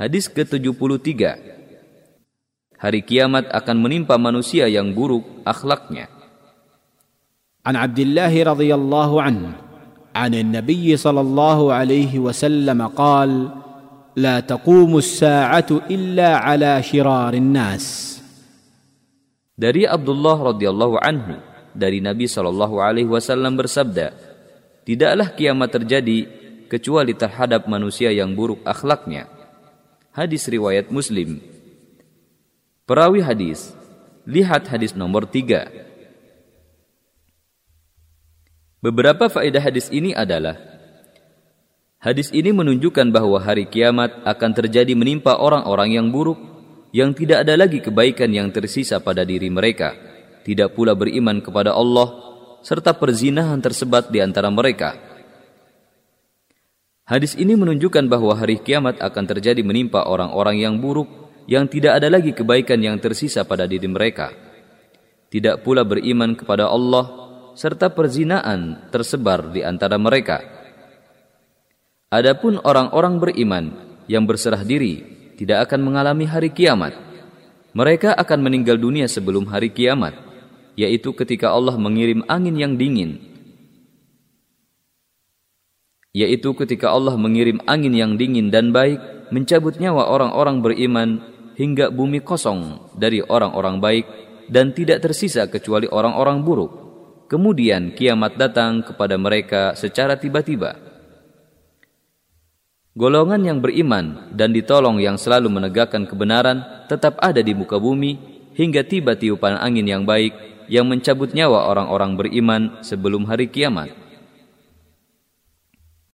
Hadis ke-73 Hari kiamat akan menimpa manusia yang buruk akhlaknya. عن عبد الله رضي الله عنه عن النبي صلى الله عليه وسلم قال لا تقوم الساعة إلا على شرار الناس Dari Abdullah radhiyallahu anhu dari Nabi Shallallahu alaihi wasallam bersabda, "Tidaklah kiamat terjadi kecuali terhadap manusia yang buruk akhlaknya." Hadis riwayat Muslim. Perawi hadis, lihat hadis nomor 3. Beberapa faedah hadis ini adalah Hadis ini menunjukkan bahwa hari kiamat akan terjadi menimpa orang-orang yang buruk yang tidak ada lagi kebaikan yang tersisa pada diri mereka, tidak pula beriman kepada Allah, serta perzinahan tersebar di antara mereka. Hadis ini menunjukkan bahwa hari kiamat akan terjadi menimpa orang-orang yang buruk yang tidak ada lagi kebaikan yang tersisa pada diri mereka. Tidak pula beriman kepada Allah serta perzinaan tersebar di antara mereka. Adapun orang-orang beriman yang berserah diri tidak akan mengalami hari kiamat. Mereka akan meninggal dunia sebelum hari kiamat, yaitu ketika Allah mengirim angin yang dingin. Yaitu ketika Allah mengirim angin yang dingin dan baik, mencabut nyawa orang-orang beriman hingga bumi kosong dari orang-orang baik dan tidak tersisa kecuali orang-orang buruk. Kemudian kiamat datang kepada mereka secara tiba-tiba. Golongan yang beriman dan ditolong yang selalu menegakkan kebenaran tetap ada di muka bumi hingga tiba tiupan angin yang baik yang mencabut nyawa orang-orang beriman sebelum hari kiamat.